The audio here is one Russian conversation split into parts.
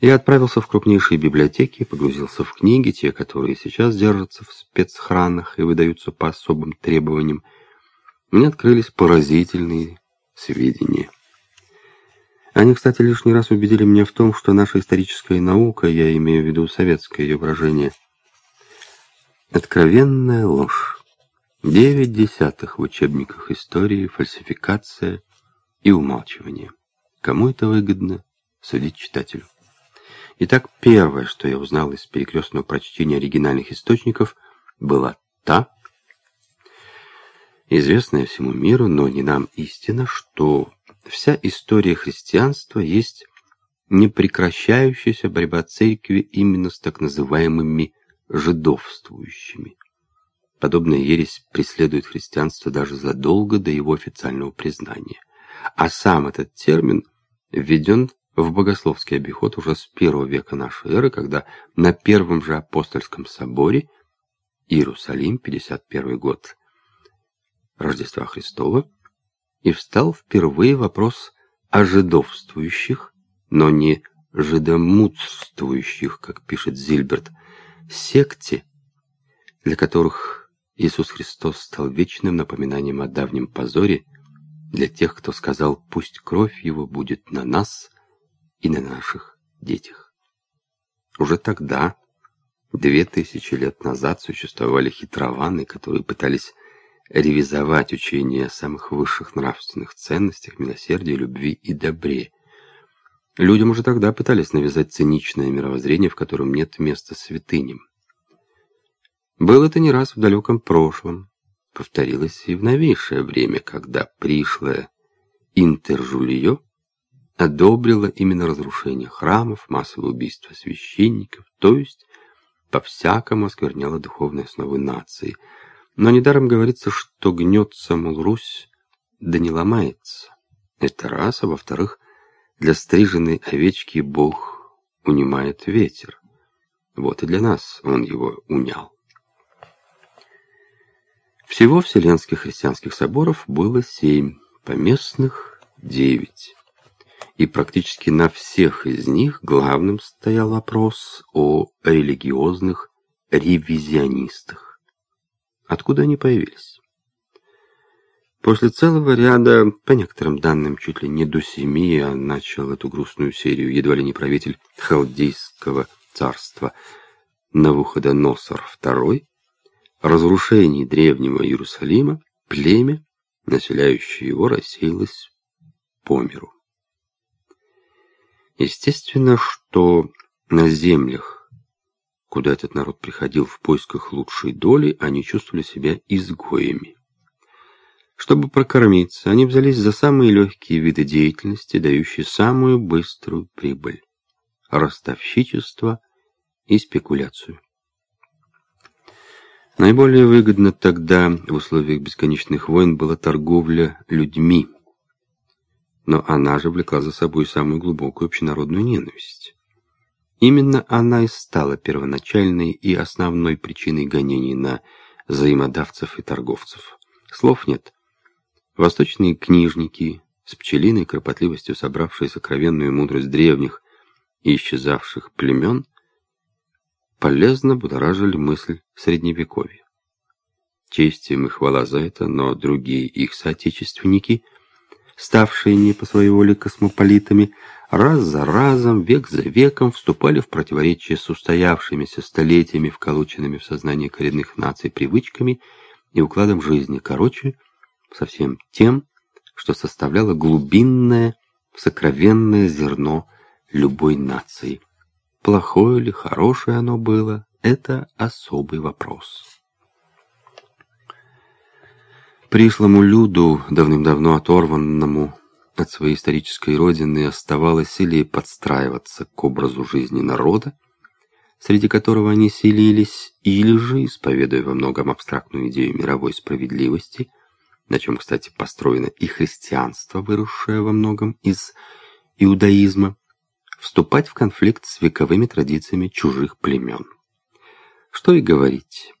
Я отправился в крупнейшие библиотеки, погрузился в книги, те, которые сейчас держатся в спецхранах и выдаются по особым требованиям. Мне открылись поразительные сведения. Они, кстати, лишний раз убедили меня в том, что наша историческая наука, я имею в виду советское ее выражение, откровенная ложь. Девять десятых в учебниках истории, фальсификация и умалчивание. Кому это выгодно, судить читателю. Итак, первое, что я узнал из перекрестного прочтения оригинальных источников, была та, известная всему миру, но не нам истина, что вся история христианства есть непрекращающаяся борьба церкви именно с так называемыми жидовствующими. Подобная ересь преследует христианство даже задолго до его официального признания. А сам этот термин введен в богословский обиход уже с первого века нашей эры, когда на первом же апостольском соборе Иерусалим, 51 год Рождества Христова, и встал впервые вопрос о жидовствующих, но не жидомутствующих, как пишет Зильберт, секте, для которых Иисус Христос стал вечным напоминанием о давнем позоре, для тех, кто сказал «пусть кровь его будет на нас», и на наших детях. Уже тогда, две тысячи лет назад, существовали хитрованы, которые пытались ревизовать учение о самых высших нравственных ценностях, милосердии, любви и добре. Людям уже тогда пытались навязать циничное мировоззрение, в котором нет места святыням. Было это не раз в далеком прошлом, повторилось и в новейшее время, когда пришлое интержулье одобрила именно разрушение храмов, массовое убийство священников, то есть по-всякому оскверняла духовные основы нации. Но недаром говорится, что гнется, мол, Русь, да не ломается. Это раз, а во-вторых, для стриженной овечки Бог унимает ветер. Вот и для нас он его унял. Всего вселенских христианских соборов было семь, поместных — девять и практически на всех из них главным стоял вопрос о религиозных ревизионистах. Откуда они появились? После целого ряда, по некоторым данным, чуть ли не до семи, я начал эту грустную серию, едва ли не правитель халдейского царства Навуходоносор II, разрушений древнего Иерусалима, племя, населяющее его, рассеялось по миру. Естественно, что на землях, куда этот народ приходил в поисках лучшей доли, они чувствовали себя изгоями. Чтобы прокормиться, они взялись за самые легкие виды деятельности, дающие самую быструю прибыль – ростовщичество и спекуляцию. Наиболее выгодно тогда, в условиях бесконечных войн, была торговля людьми – но она же влекла за собой самую глубокую общенародную ненависть. Именно она и стала первоначальной и основной причиной гонений на взаимодавцев и торговцев. Слов нет. Восточные книжники, с пчелиной кропотливостью собравшие сокровенную мудрость древних и исчезавших племен, полезно будоражили мысль Средневековья. Честь им и хвала за это, но другие их соотечественники – ставшие не по своей воле космополитами, раз за разом, век за веком вступали в противоречие с устоявшимися столетиями, вколоченными в сознание коренных наций привычками и укладом жизни, короче, со всем тем, что составляло глубинное, сокровенное зерно любой нации. Плохое или хорошее оно было, это особый вопрос. Пришлому люду, давным-давно оторванному от своей исторической родины, оставалось или подстраиваться к образу жизни народа, среди которого они селились, или же, исповедуя во многом абстрактную идею мировой справедливости, на чем, кстати, построено и христианство, выросшее во многом из иудаизма, вступать в конфликт с вековыми традициями чужих племен. Что и говорить.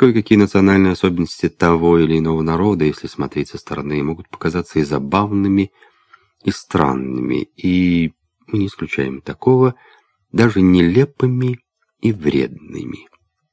Кое-какие национальные особенности того или иного народа, если смотреть со стороны, могут показаться и забавными, и странными, и мы не исключаем такого, даже нелепыми и вредными.